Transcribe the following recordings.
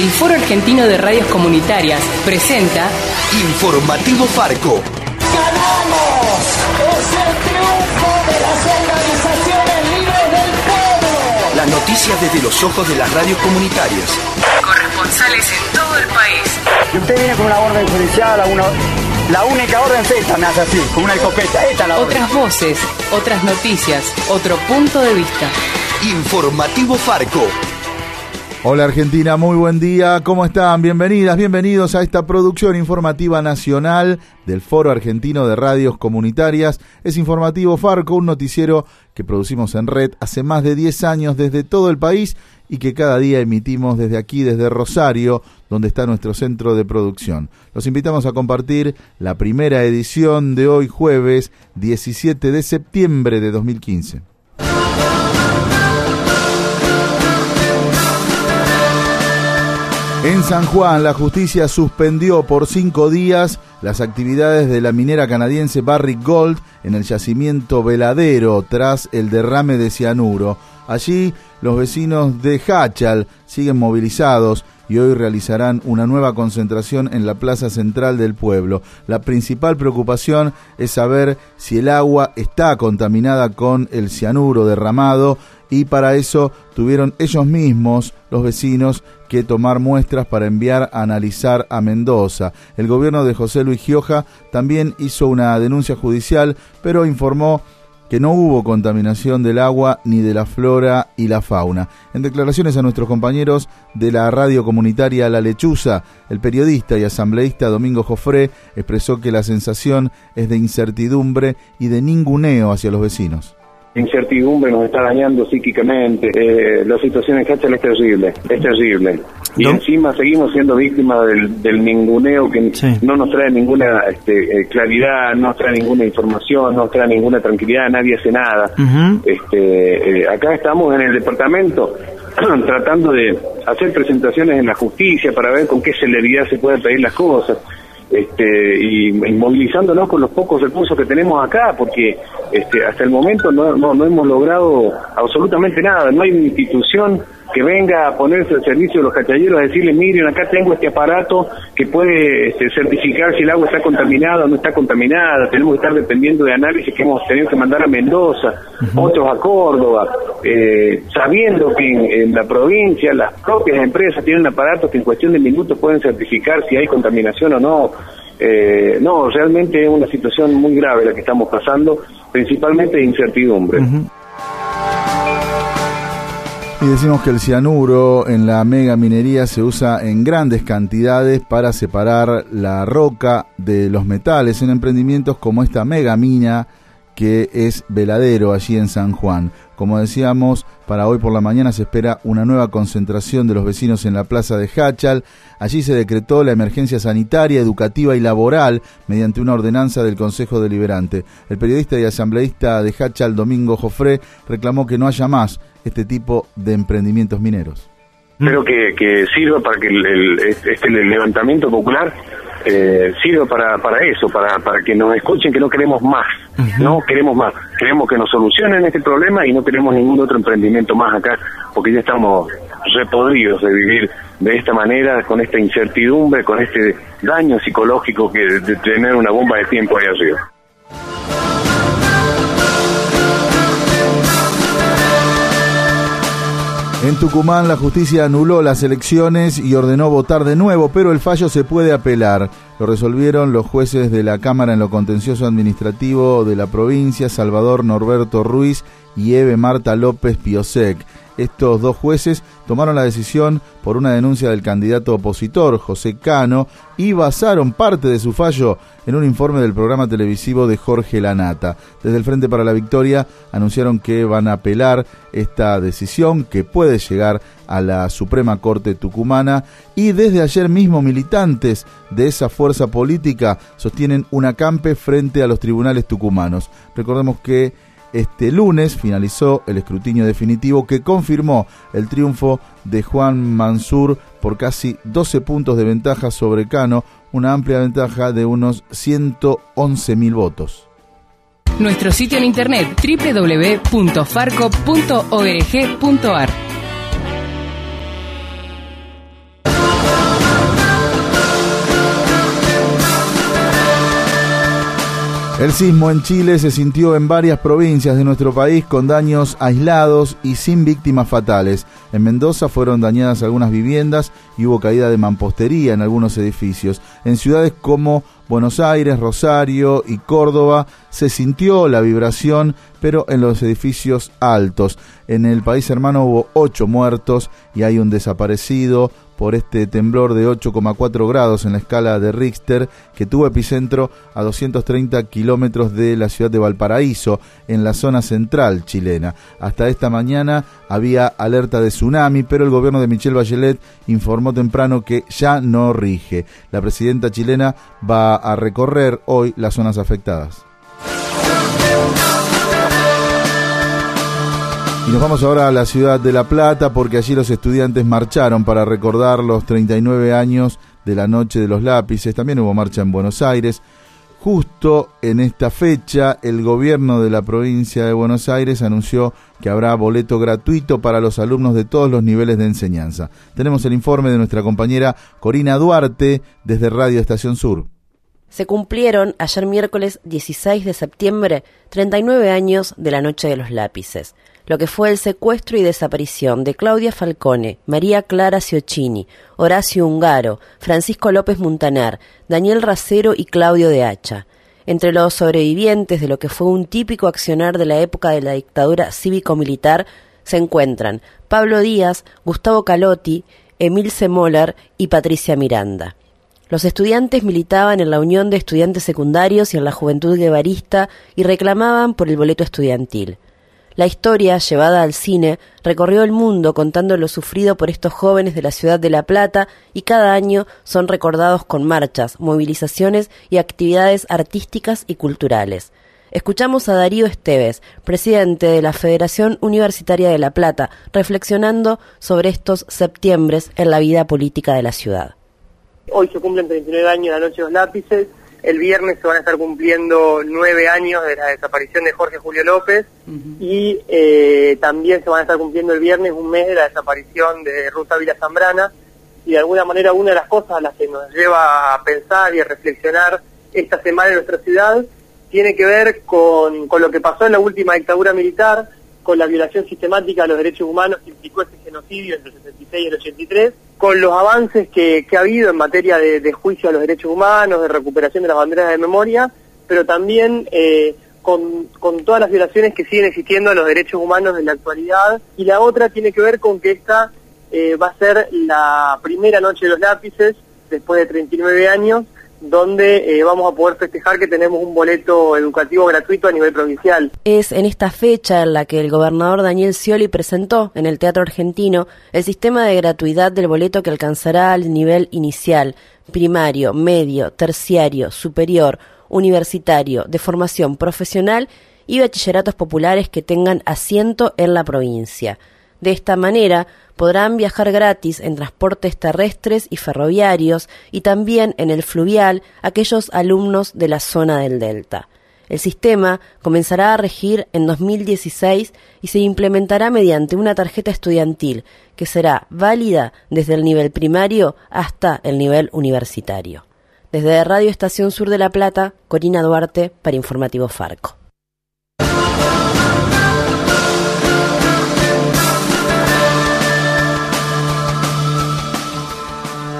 El Foro Argentino de Radios Comunitarias presenta Informativo Farco. ¡Ganamos! ¡Es el triunfo de las organizaciones libres del pueblo! Las noticias desde los ojos de las radios comunitarias. corresponsales en todo el país. Y usted viene con una orden judicial, una, la única orden es esta, me hace así, con una escopeta. Esta la orden. Otras voces, otras noticias, otro punto de vista. Informativo Farco. Hola Argentina, muy buen día, ¿cómo están? Bienvenidas, bienvenidos a esta producción informativa nacional del Foro Argentino de Radios Comunitarias. Es Informativo Farco, un noticiero que producimos en red hace más de 10 años desde todo el país y que cada día emitimos desde aquí, desde Rosario, donde está nuestro centro de producción. Los invitamos a compartir la primera edición de hoy jueves 17 de septiembre de 2015. En San Juan, la justicia suspendió por cinco días las actividades de la minera canadiense Barrick Gold en el yacimiento Veladero tras el derrame de cianuro. Allí, los vecinos de Hachal siguen movilizados y hoy realizarán una nueva concentración en la plaza central del pueblo. La principal preocupación es saber si el agua está contaminada con el cianuro derramado y para eso tuvieron ellos mismos, los vecinos, que tomar muestras para enviar a analizar a Mendoza. El gobierno de José Luis Gioja también hizo una denuncia judicial, pero informó que no hubo contaminación del agua ni de la flora y la fauna. En declaraciones a nuestros compañeros de la radio comunitaria La Lechuza, el periodista y asambleísta Domingo Jofré expresó que la sensación es de incertidumbre y de ninguneo hacia los vecinos incertidumbre nos está dañando psíquicamente. Eh, la situación en Hachal es terrible, es terrible. Y encima seguimos siendo víctimas del, del ninguneo que no nos trae ninguna este, eh, claridad, no nos trae ninguna información, no nos trae ninguna tranquilidad, nadie hace nada. este, eh, acá estamos en el departamento tratando de hacer presentaciones en la justicia para ver con qué celeridad se pueden pedir las cosas este, y, movilizándonos con los pocos recursos que tenemos acá, porque este, hasta el momento no, no, no hemos logrado absolutamente nada, no hay una institución que venga a ponerse al servicio de los cachalleros a decirle, miren, acá tengo este aparato que puede este, certificar si el agua está contaminada o no está contaminada, tenemos que estar dependiendo de análisis que hemos tenido que mandar a Mendoza, otros a Córdoba, eh, sabiendo que en, la provincia las propias empresas tienen aparatos que en cuestión de minutos pueden certificar si hay contaminación o no. Eh, no, realmente es una situación muy grave la que estamos pasando, principalmente de incertidumbre. Y decimos que el cianuro en la mega minería se usa en grandes cantidades para separar la roca de los metales en emprendimientos como esta mega mina que es Veladero allí en San Juan. Como decíamos, para hoy por la mañana se espera una nueva concentración de los vecinos en la plaza de Hachal. Allí se decretó la emergencia sanitaria, educativa y laboral mediante una ordenanza del Consejo Deliberante. El periodista y asambleísta de Hachal, Domingo Jofré, reclamó que no haya más este tipo de emprendimientos mineros. Espero que, sirva para que el, este, levantamiento popular eh, sirva para, para eso, para, para que nos escuchen que no queremos más, no queremos más, queremos que nos solucionen este problema y no queremos ningún otro emprendimiento más acá, porque ya estamos repodridos de vivir de esta manera, con esta incertidumbre, con este daño psicológico que de tener una bomba de tiempo ahí arriba. En Tucumán la justicia anuló las elecciones y ordenó votar de nuevo, pero el fallo se puede apelar. Lo resolvieron los jueces de la Cámara en lo contencioso administrativo de la provincia, Salvador Norberto Ruiz y Eve Marta López Piosek. Estos dos jueces tomaron la decisión por una denuncia del candidato opositor, José Cano, y basaron parte de su fallo en un informe del programa televisivo de Jorge Lanata. Desde el Frente para la Victoria anunciaron que van a apelar esta decisión que puede llegar a la Suprema Corte Tucumana y desde ayer mismo militantes de esa fuerza política sostienen un acampe frente a los tribunales tucumanos. Recordemos que este lunes finalizó el escrutinio definitivo que confirmó el triunfo de Juan Mansur por casi 12 puntos de ventaja sobre Cano, una amplia ventaja de unos 111 mil votos. Nuestro sitio en internet www.farco.org.ar El sismo en Chile se sintió en varias provincias de nuestro país con daños aislados y sin víctimas fatales. En Mendoza fueron dañadas algunas viviendas y hubo caída de mampostería en algunos edificios. En ciudades como Buenos Aires, Rosario y Córdoba se sintió la vibración, pero en los edificios altos. En el país hermano hubo ocho muertos y hay un desaparecido por este temblor de 8,4 grados en la escala de Richter que tuvo epicentro a 230 kilómetros de la ciudad de Valparaíso, en la zona central chilena. Hasta esta mañana había alerta de tsunami, pero el gobierno de Michelle Bachelet informó temprano que ya no rige. La presidenta chilena va a recorrer hoy las zonas afectadas. Y nos vamos ahora a la ciudad de La Plata porque allí los estudiantes marcharon para recordar los 39 años de la Noche de los Lápices. También hubo marcha en Buenos Aires. Justo en esta fecha, el gobierno de la provincia de Buenos Aires anunció que habrá boleto gratuito para los alumnos de todos los niveles de enseñanza. Tenemos el informe de nuestra compañera Corina Duarte desde Radio Estación Sur. Se cumplieron ayer miércoles 16 de septiembre 39 años de la Noche de los Lápices lo que fue el secuestro y desaparición de Claudia Falcone, María Clara Ciocchini, Horacio Ungaro, Francisco López Muntaner, Daniel Racero y Claudio de Hacha. Entre los sobrevivientes de lo que fue un típico accionar de la época de la dictadura cívico-militar se encuentran Pablo Díaz, Gustavo Calotti, Emil Semolar y Patricia Miranda. Los estudiantes militaban en la Unión de Estudiantes Secundarios y en la Juventud Guevarista y reclamaban por el boleto estudiantil. La historia, llevada al cine, recorrió el mundo contando lo sufrido por estos jóvenes de la ciudad de La Plata y cada año son recordados con marchas, movilizaciones y actividades artísticas y culturales. Escuchamos a Darío Esteves, presidente de la Federación Universitaria de La Plata, reflexionando sobre estos septiembres en la vida política de la ciudad. Hoy se cumplen 39 años de la de los Lápices el viernes se van a estar cumpliendo nueve años de la desaparición de Jorge Julio López y eh, también se van a estar cumpliendo el viernes un mes de la desaparición de Ruta Vila Zambrana y de alguna manera una de las cosas a las que nos lleva a pensar y a reflexionar esta semana en nuestra ciudad tiene que ver con, con lo que pasó en la última dictadura militar, con la violación sistemática de los derechos humanos que implicó ese genocidio entre el 66 y el 83 con los avances que, ha habido en materia de, juicio a los derechos humanos, de recuperación de las banderas de memoria, pero también eh, con, todas las violaciones que siguen existiendo a los derechos humanos en la actualidad. Y la otra tiene que ver con que esta eh, va a ser la primera noche de los lápices, después de 39 años, donde eh, vamos a poder festejar que tenemos un boleto educativo gratuito a nivel provincial. Es en esta fecha en la que el gobernador Daniel Scioli presentó en el Teatro Argentino el sistema de gratuidad del boleto que alcanzará al nivel inicial, primario, medio, terciario, superior, universitario, de formación profesional y bachilleratos populares que tengan asiento en la provincia. De esta manera podrán viajar gratis en transportes terrestres y ferroviarios y también en el fluvial aquellos alumnos de la zona del Delta. El sistema comenzará a regir en 2016 y se implementará mediante una tarjeta estudiantil que será válida desde el nivel primario hasta el nivel universitario. Desde Radio Estación Sur de La Plata, Corina Duarte para Informativo Farco.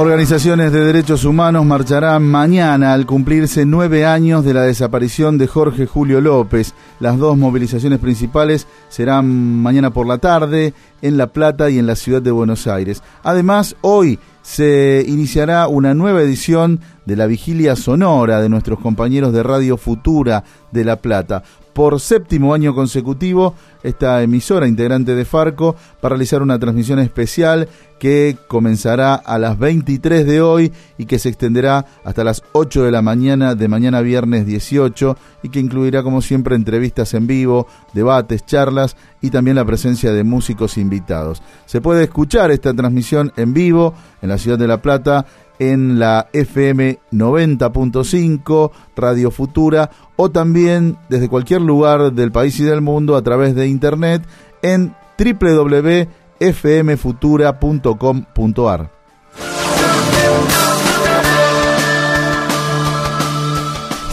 Organizaciones de derechos humanos marcharán mañana al cumplirse nueve años de la desaparición de Jorge Julio López. Las dos movilizaciones principales serán mañana por la tarde en La Plata y en la ciudad de Buenos Aires. Además, hoy se iniciará una nueva edición de la vigilia sonora de nuestros compañeros de Radio Futura de La Plata por séptimo año consecutivo esta emisora integrante de Farco para realizar una transmisión especial que comenzará a las 23 de hoy y que se extenderá hasta las 8 de la mañana de mañana viernes 18 y que incluirá como siempre entrevistas en vivo, debates, charlas y también la presencia de músicos invitados. Se puede escuchar esta transmisión en vivo en la ciudad de La Plata en la FM 90.5 Radio Futura o también desde cualquier lugar del país y del mundo a través de internet en www.fmfutura.com.ar.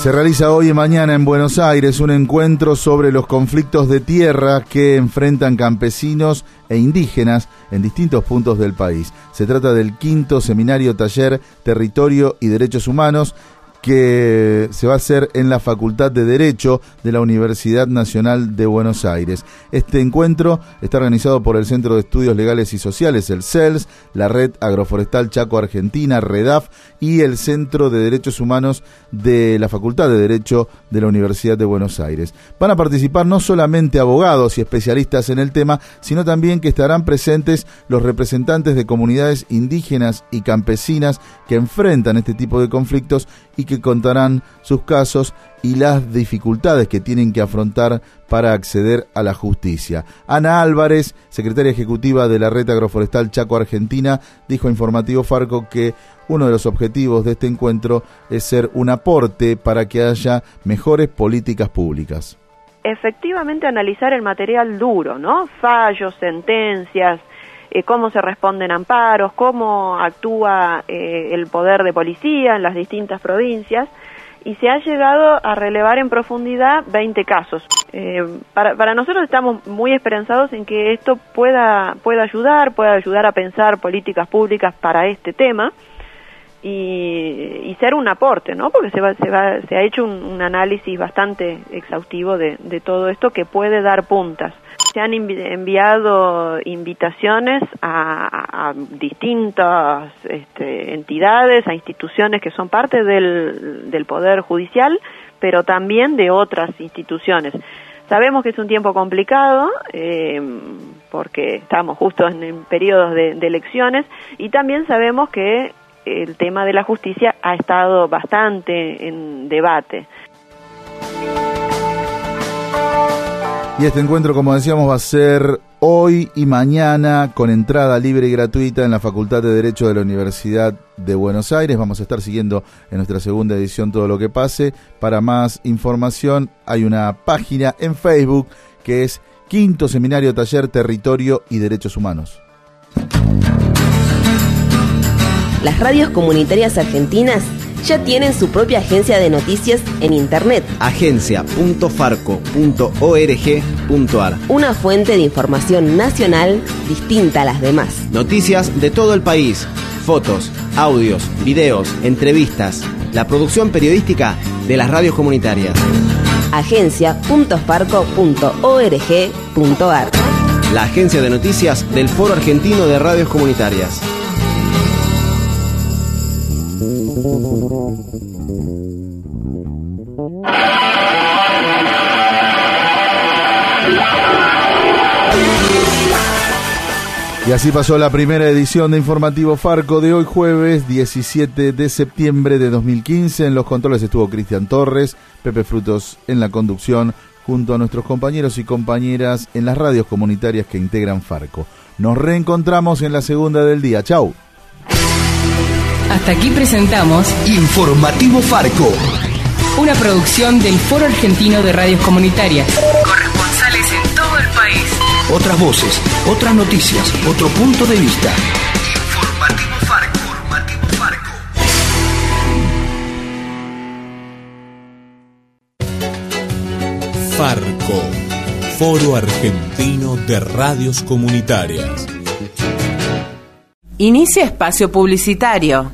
Se realiza hoy y mañana en Buenos Aires un encuentro sobre los conflictos de tierra que enfrentan campesinos e indígenas en distintos puntos del país. Se trata del quinto seminario taller Territorio y Derechos Humanos que se va a hacer en la Facultad de Derecho de la Universidad Nacional de Buenos Aires. Este encuentro está organizado por el Centro de Estudios Legales y Sociales, el CELS, la Red Agroforestal Chaco Argentina, REDAF, y el Centro de Derechos Humanos de la Facultad de Derecho de la Universidad de Buenos Aires. Van a participar no solamente abogados y especialistas en el tema, sino también que estarán presentes los representantes de comunidades indígenas y campesinas que enfrentan este tipo de conflictos y que contarán sus casos y las dificultades que tienen que afrontar para acceder a la justicia. Ana Álvarez, secretaria ejecutiva de la Red Agroforestal Chaco Argentina, dijo a Informativo Farco que uno de los objetivos de este encuentro es ser un aporte para que haya mejores políticas públicas. Efectivamente analizar el material duro, ¿no? Fallos, sentencias, eh, cómo se responden amparos, cómo actúa eh, el poder de policía en las distintas provincias y se ha llegado a relevar en profundidad 20 casos. Eh, para, nosotros estamos muy esperanzados en que esto pueda, pueda ayudar, pueda ayudar a pensar políticas públicas para este tema y, ser un aporte, ¿no? Porque se, va, se, va, se ha hecho un, análisis bastante exhaustivo de, de todo esto que puede dar puntas se han enviado invitaciones a, distintas este, entidades, a instituciones que son parte del, Poder Judicial, pero también de otras instituciones. Sabemos que es un tiempo complicado eh, porque estamos justo en, periodos de, de elecciones y también sabemos que el tema de la justicia ha estado bastante en debate. Y este encuentro, como decíamos, va a ser hoy y mañana con entrada libre y gratuita en la Facultad de Derecho de la Universidad de Buenos Aires. Vamos a estar siguiendo en nuestra segunda edición todo lo que pase. Para más información hay una página en Facebook que es Quinto Seminario Taller Territorio y Derechos Humanos. Las radios comunitarias argentinas ya tienen su propia agencia de noticias en Internet. agencia.farco.org.ar Una fuente de información nacional distinta a las demás. Noticias de todo el país, fotos, audios, videos, entrevistas, la producción periodística de las radios comunitarias. agencia.farco.org.ar La agencia de noticias del Foro Argentino de Radios Comunitarias. Y así pasó la primera edición de Informativo Farco de hoy jueves 17 de septiembre de 2015. En los controles estuvo Cristian Torres, Pepe Frutos en la conducción, junto a nuestros compañeros y compañeras en las radios comunitarias que integran Farco. Nos reencontramos en la segunda del día. Chau. Hasta aquí presentamos Informativo Farco. Una producción del Foro Argentino de Radios Comunitarias. Corresponsales en todo el país. Otras voces, otras noticias, otro punto de vista. Informativo Farco. Informativo Farco. Farco. Foro Argentino de Radios Comunitarias. Inicia espacio publicitario.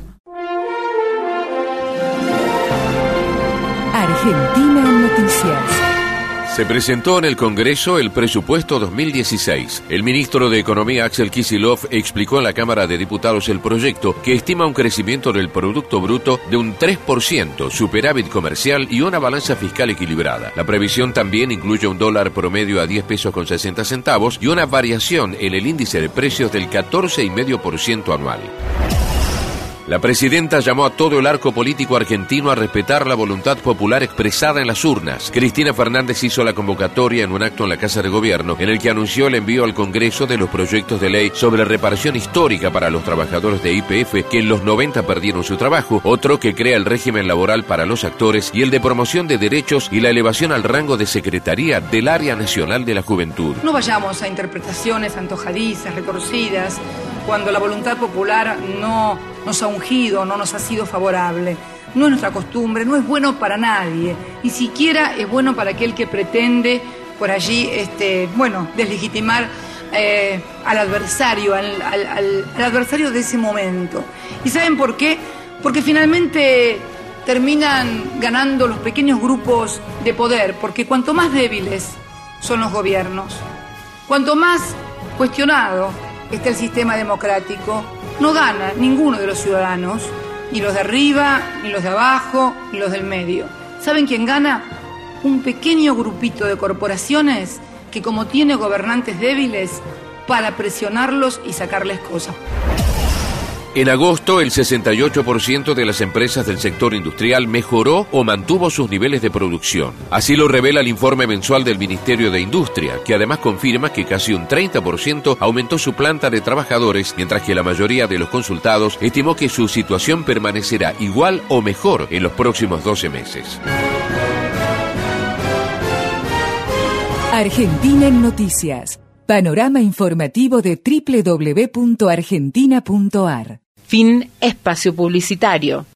Argentina Noticias. Se presentó en el Congreso el presupuesto 2016. El ministro de Economía Axel Kisilov explicó en la Cámara de Diputados el proyecto que estima un crecimiento del Producto Bruto de un 3%, superávit comercial y una balanza fiscal equilibrada. La previsión también incluye un dólar promedio a 10 pesos con 60 centavos y una variación en el índice de precios del 14,5% anual. La presidenta llamó a todo el arco político argentino a respetar la voluntad popular expresada en las urnas. Cristina Fernández hizo la convocatoria en un acto en la Casa de Gobierno, en el que anunció el envío al Congreso de los proyectos de ley sobre reparación histórica para los trabajadores de IPF que en los 90 perdieron su trabajo, otro que crea el régimen laboral para los actores y el de promoción de derechos y la elevación al rango de Secretaría del Área Nacional de la Juventud. No vayamos a interpretaciones antojadizas, retorcidas cuando la voluntad popular no nos ha ungido, no nos ha sido favorable. No es nuestra costumbre, no es bueno para nadie, ni siquiera es bueno para aquel que pretende por allí, este, bueno, deslegitimar eh, al adversario, al, al adversario de ese momento. ¿Y saben por qué? Porque finalmente terminan ganando los pequeños grupos de poder, porque cuanto más débiles son los gobiernos, cuanto más cuestionado está el sistema democrático, no gana ninguno de los ciudadanos, ni los de arriba, ni los de abajo, ni los del medio. ¿Saben quién gana? Un pequeño grupito de corporaciones que como tiene gobernantes débiles, para presionarlos y sacarles cosas. En agosto, el 68% de las empresas del sector industrial mejoró o mantuvo sus niveles de producción. Así lo revela el informe mensual del Ministerio de Industria, que además confirma que casi un 30% aumentó su planta de trabajadores, mientras que la mayoría de los consultados estimó que su situación permanecerá igual o mejor en los próximos 12 meses. Argentina en Noticias. Panorama informativo de www.argentina.ar. Fin espacio publicitario.